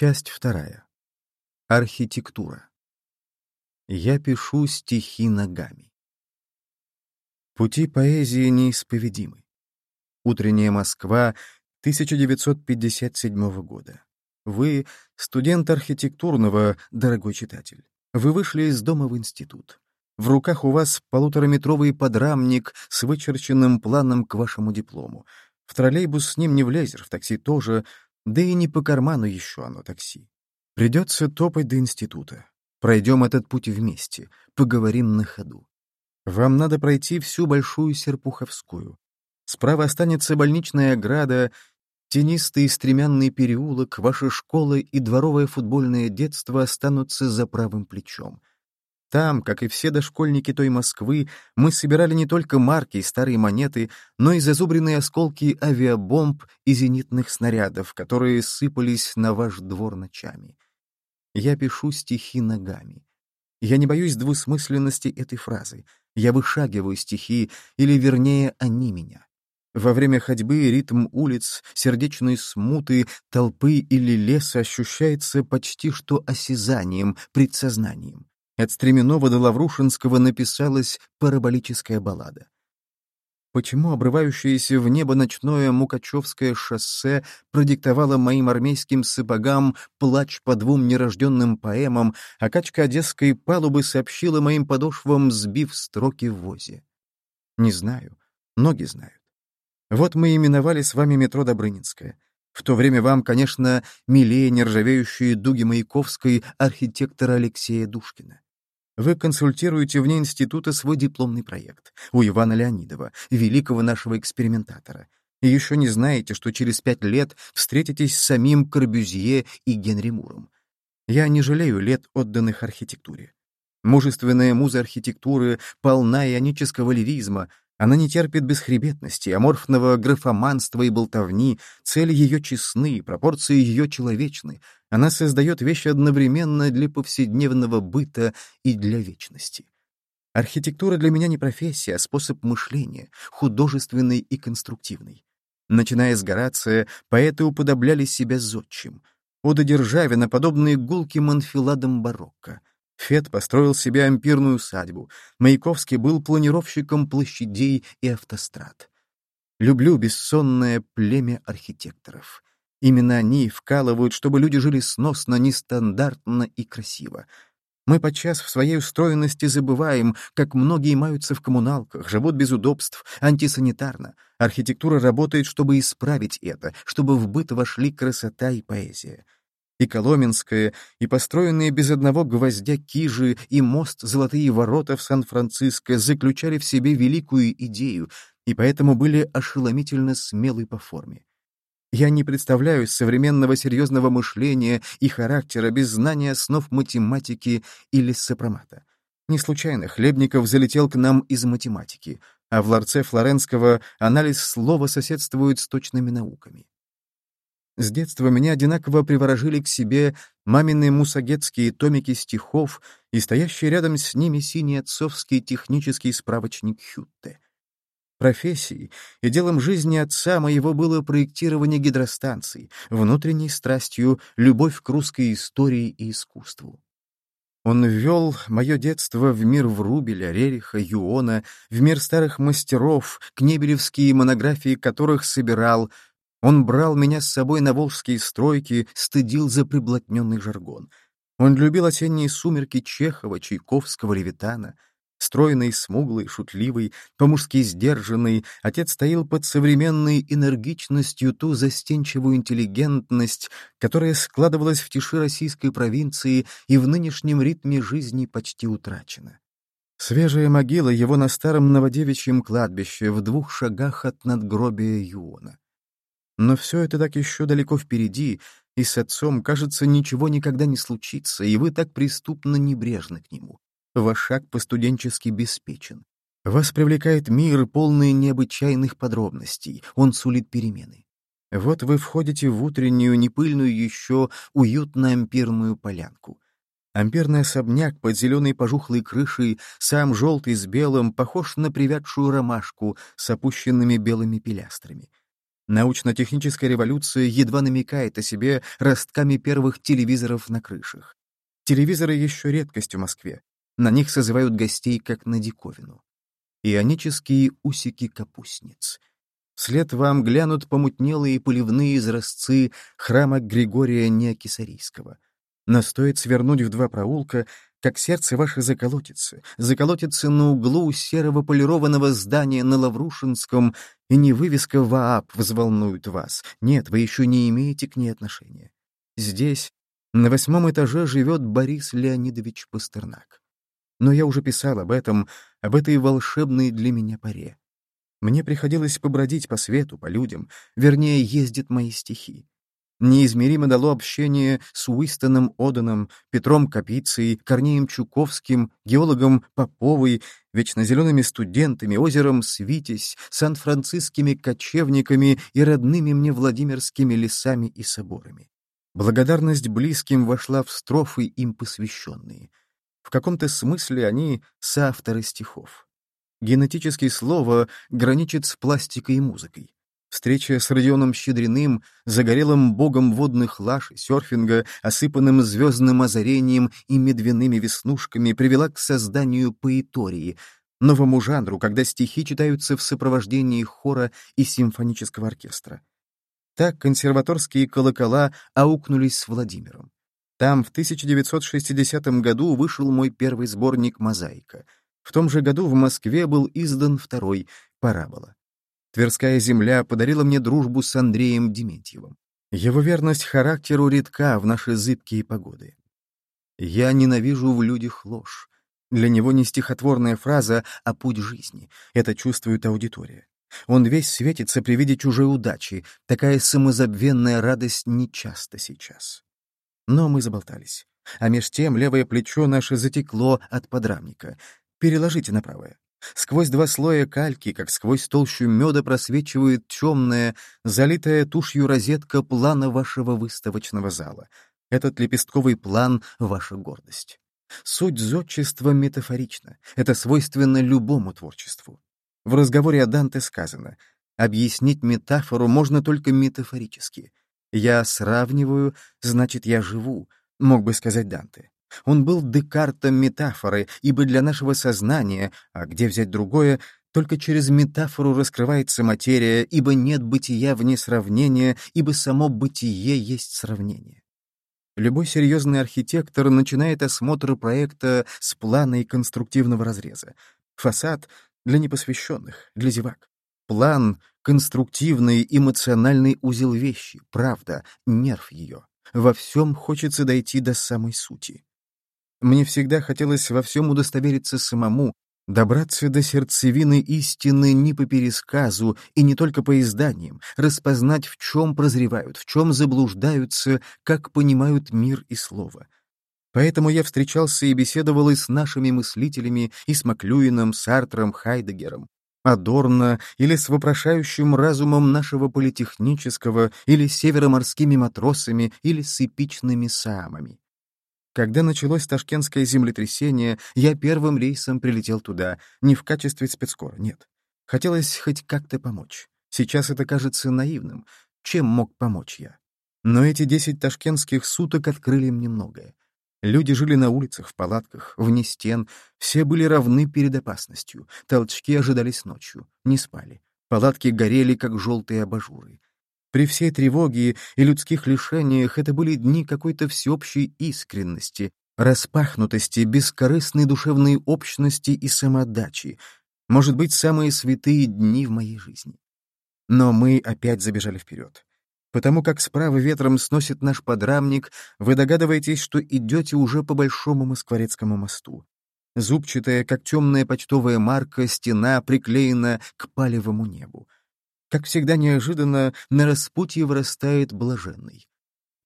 Часть вторая. Архитектура. Я пишу стихи ногами. Пути поэзии неисповедимы. Утренняя Москва 1957 года. Вы — студент архитектурного, дорогой читатель. Вы вышли из дома в институт. В руках у вас полутораметровый подрамник с вычерченным планом к вашему диплому. В троллейбус с ним не влезешь, в такси тоже, да и не по карману еще оно такси. Придется топать до института. Пройдем этот путь вместе, поговорим на ходу. Вам надо пройти всю Большую Серпуховскую. Справа останется больничная ограда, тенистый стремянный переулок, ваша школа и дворовое футбольное детство останутся за правым плечом. Там, как и все дошкольники той Москвы, мы собирали не только марки и старые монеты, но и зазубренные осколки авиабомб и зенитных снарядов, которые сыпались на ваш двор ночами. Я пишу стихи ногами. Я не боюсь двусмысленности этой фразы. Я вышагиваю стихи, или, вернее, они меня. Во время ходьбы ритм улиц, сердечной смуты, толпы или леса ощущается почти что осязанием, предсознанием. От Стременова до Лаврушинского написалась параболическая баллада. Почему обрывающееся в небо ночное Мукачевское шоссе продиктовало моим армейским сапогам плач по двум нерожденным поэмам, а качка одесской палубы сообщила моим подошвам, сбив строки в возе? Не знаю. Ноги знают. Вот мы именовали с вами метро Добрынинское. В то время вам, конечно, милее нержавеющие дуги Маяковской архитектора Алексея Душкина. Вы консультируете вне института свой дипломный проект у Ивана Леонидова, великого нашего экспериментатора. И еще не знаете, что через пять лет встретитесь с самим Корбюзье и Генри Муром. Я не жалею лет, отданных архитектуре. Мужественная муза архитектуры полна ионического лиризма, она не терпит бесхребетности, аморфного графоманства и болтовни, цели ее честны, пропорции ее человечны. Она создает вещи одновременно для повседневного быта и для вечности. Архитектура для меня не профессия, а способ мышления, художественный и конструктивный. Начиная с Горация, поэты уподобляли себя зодчим. Ода Державина, подобные гулким анфиладам барокко — Фет построил себе ампирную усадьбу. Маяковский был планировщиком площадей и автострад. Люблю бессонное племя архитекторов. Именно они вкалывают, чтобы люди жили сносно, нестандартно и красиво. Мы подчас в своей устроенности забываем, как многие маются в коммуналках, живут без удобств, антисанитарно. Архитектура работает, чтобы исправить это, чтобы в быт вошли красота и поэзия и Коломенское, и построенные без одного гвоздя кижи, и мост «Золотые ворота» в Сан-Франциско заключали в себе великую идею, и поэтому были ошеломительно смелы по форме. Я не представляю современного серьезного мышления и характера без знания основ математики или сопромата. Не случайно Хлебников залетел к нам из математики, а в ларце Флоренского анализ слова соседствует с точными науками. С детства меня одинаково приворожили к себе мамины мусагетские томики стихов и стоящий рядом с ними синий отцовский технический справочник Хютте. Профессией и делом жизни отца моего было проектирование гидростанций, внутренней страстью — любовь к русской истории и искусству. Он ввел мое детство в мир Врубеля, Рериха, Юона, в мир старых мастеров, кнебелевские монографии которых собирал, он брал меня с собой на волжские стройки, стыдил за приблотненный жаргон. Он любил осенние сумерки Чехова, Чайковского, Левитана. Стройный, смуглый, шутливый, по-мужски сдержанный, отец стоял под современной энергичностью ту застенчивую интеллигентность, которая складывалась в тиши российской провинции и в нынешнем ритме жизни почти утрачена. Свежая могила его на старом Новодевичьем кладбище в двух шагах от надгробия Юона. Но все это так еще далеко впереди, и с отцом, кажется, ничего никогда не случится, и вы так преступно небрежны к нему. Ваш шаг по-студенчески беспечен. Вас привлекает мир, полный необычайных подробностей, он сулит перемены. Вот вы входите в утреннюю, непыльную еще, уютно-ампирную полянку. Амперный особняк под зеленой пожухлой крышей, сам желтый с белым, похож на привядшую ромашку с опущенными белыми пилястрами. Научно-техническая революция едва намекает о себе ростками первых телевизоров на крышах. Телевизоры еще редкость в Москве. На них созывают гостей как на диковину. Ионические усики капустниц. Вслед вам глянут помутнелые поливные изразцы храма Григория Неокисарийского. Но стоит свернуть в два проулка, как сердце ваше заколотится, заколотится на углу серого полированного здания на Лаврушинском, и не вывеска ВААП взволнует вас. Нет, вы еще не имеете к ней отношения. Здесь, на восьмом этаже, живет Борис Леонидович Пастернак. Но я уже писал об этом, об этой волшебной для меня паре. Мне приходилось побродить по свету, по людям, вернее, ездят мои стихи. Неизмеримо дало общение с Уистоном Оданом, Петром Капицей, Корнеем Чуковским, геологом Поповой, вечно студентами, озером Свитязь, сан-францискими кочевниками и родными мне Владимирскими лесами и соборами. Благодарность близким вошла в строфы им посвященные. В каком-то смысле они соавторы стихов. Генетическое слово граничит с пластикой и музыкой. Встреча с Родионом Щедриным, загорелым богом водных лаж серфинга, осыпанным звездным озарением и медвяными веснушками, привела к созданию поэтории, новому жанру, когда стихи читаются в сопровождении хора и симфонического оркестра. Так консерваторские колокола аукнулись с Владимиром. Там в 1960 году вышел мой первый сборник «Мозаика». В том же году в Москве был издан второй «Парабола». Тверская земля подарила мне дружбу с Андреем Дементьевым. Его верность характеру редка в наши зыбкие погоды. «Я ненавижу в людях ложь». Для него не стихотворная фраза, а путь жизни. Это чувствует аудитория. Он весь светится при виде чужой удачи. Такая самозабвенная радость нечасто сейчас. Но мы заболтались. А меж тем левое плечо наше затекло от подрамника. Переложите на правое. Сквозь два слоя кальки, как сквозь толщу меда, просвечивает темная, залитая тушью розетка плана вашего выставочного зала. Этот лепестковый план — ваша гордость. Суть зодчества метафорична. Это свойственно любому творчеству. В разговоре о Данте сказано «Объяснить метафору можно только метафорически. Я сравниваю, значит, я живу», мог бы сказать Данте. Он был Декартом метафоры, ибо для нашего сознания, а где взять другое, только через метафору раскрывается материя, ибо нет бытия вне сравнения, ибо само бытие есть сравнение. Любой серьезный архитектор начинает осмотр проекта с плана и конструктивного разреза. Фасад — для непосвященных, для зевак. План — конструктивный эмоциональный узел вещи, правда, нерв ее. Во всем хочется дойти до самой сути. Мне всегда хотелось во всем удостовериться самому, добраться до сердцевины истины не по пересказу и не только по изданиям, распознать, в чем прозревают, в чем заблуждаются, как понимают мир и слово. Поэтому я встречался и беседовал и с нашими мыслителями, и с Маклюином, Сартром, Хайдегером, Адорно или с вопрошающим разумом нашего политехнического, или североморскими матросами, или с эпичными самами. Когда началось ташкентское землетрясение, я первым рейсом прилетел туда, не в качестве спецкора, нет. Хотелось хоть как-то помочь. Сейчас это кажется наивным. Чем мог помочь я? Но эти десять ташкентских суток открыли мне многое. Люди жили на улицах, в палатках, вне стен, все были равны перед опасностью, толчки ожидались ночью, не спали. Палатки горели, как желтые абажуры. При всей тревоге и людских лишениях это были дни какой-то всеобщей искренности, распахнутости, бескорыстной душевной общности и самоотдачи, может быть, самые святые дни в моей жизни. Но мы опять забежали вперед. Потому как справа ветром сносит наш подрамник, вы догадываетесь, что идете уже по Большому Москворецкому мосту. Зубчатая, как темная почтовая марка, стена приклеена к палевому небу. Как всегда неожиданно, на распутье вырастает блаженный.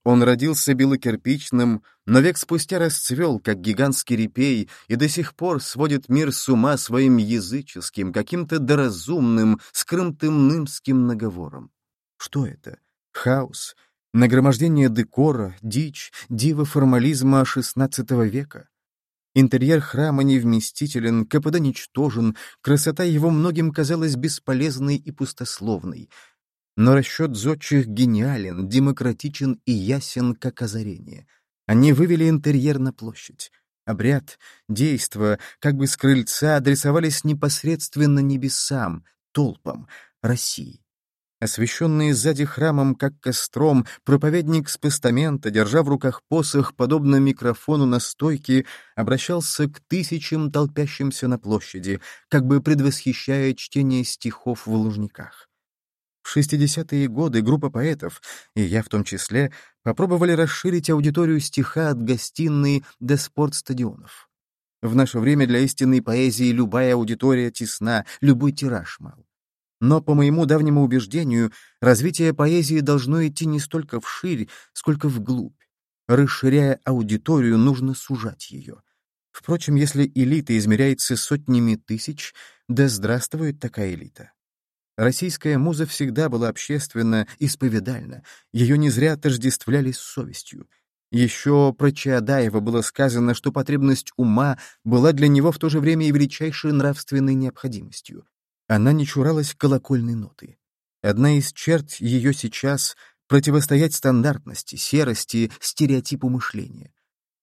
Он родился белокирпичным, но век спустя расцвел, как гигантский репей, и до сих пор сводит мир с ума своим языческим, каким-то доразумным, скрымтым нымским наговором. Что это? Хаос? Нагромождение декора, дичь, дива формализма XVI века? Интерьер храма невместителен, КПД ничтожен, красота его многим казалась бесполезной и пустословной. Но расчет зодчих гениален, демократичен и ясен, как озарение. Они вывели интерьер на площадь. Обряд, действо, как бы с крыльца, адресовались непосредственно небесам, толпам, России. Освещенный сзади храмом, как костром, проповедник с постамента, держа в руках посох, подобно микрофону на стойке, обращался к тысячам толпящимся на площади, как бы предвосхищая чтение стихов в лужниках. В 60-е годы группа поэтов, и я в том числе, попробовали расширить аудиторию стиха от гостиной до спортстадионов. В наше время для истинной поэзии любая аудитория тесна, любой тираж мал. Но, по моему давнему убеждению, развитие поэзии должно идти не столько вширь, сколько вглубь. Расширяя аудиторию, нужно сужать ее. Впрочем, если элита измеряется сотнями тысяч, да здравствует такая элита. Российская муза всегда была общественна, исповедальна, ее не зря отождествляли с совестью. Еще про Чаадаева было сказано, что потребность ума была для него в то же время и величайшей нравственной необходимостью. Она не чуралась колокольной ноты. Одна из черт ее сейчас — противостоять стандартности, серости, стереотипу мышления.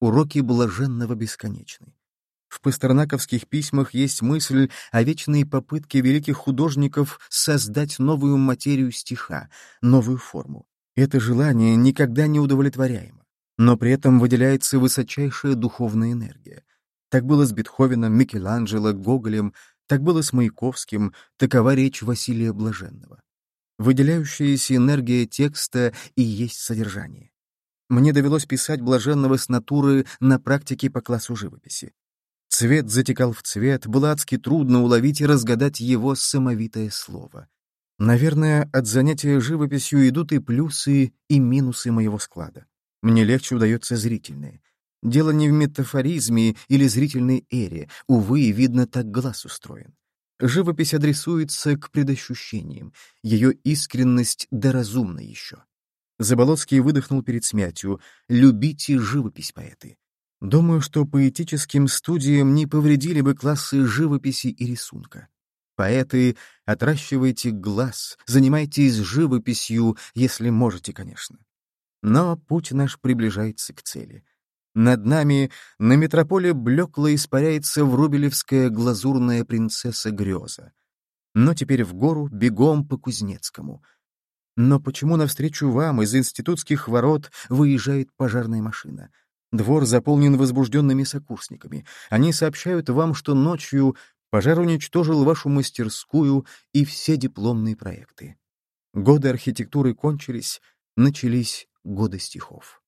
Уроки блаженного бесконечны. В пастернаковских письмах есть мысль о вечной попытке великих художников создать новую материю стиха, новую форму. Это желание никогда не удовлетворяемо, но при этом выделяется высочайшая духовная энергия. Так было с Бетховеном, Микеланджело, Гоголем, так было с Маяковским, такова речь Василия Блаженного. Выделяющаяся энергия текста и есть содержание. Мне довелось писать Блаженного с натуры на практике по классу живописи. Цвет затекал в цвет, было адски трудно уловить и разгадать его самовитое слово. Наверное, от занятия живописью идут и плюсы, и минусы моего склада. Мне легче удается зрительное. Дело не в метафоризме или зрительной эре, увы, видно, так глаз устроен. Живопись адресуется к предощущениям, ее искренность да разумна еще. Заболоцкий выдохнул перед смятью «Любите живопись, поэты». Думаю, что поэтическим студиям не повредили бы классы живописи и рисунка. Поэты, отращивайте глаз, занимайтесь живописью, если можете, конечно. Но путь наш приближается к цели. Над нами на метрополе блекло испаряется врубелевская глазурная принцесса Греза. Но теперь в гору бегом по Кузнецкому. Но почему навстречу вам из институтских ворот выезжает пожарная машина? Двор заполнен возбужденными сокурсниками. Они сообщают вам, что ночью пожар уничтожил вашу мастерскую и все дипломные проекты. Годы архитектуры кончились, начались годы стихов.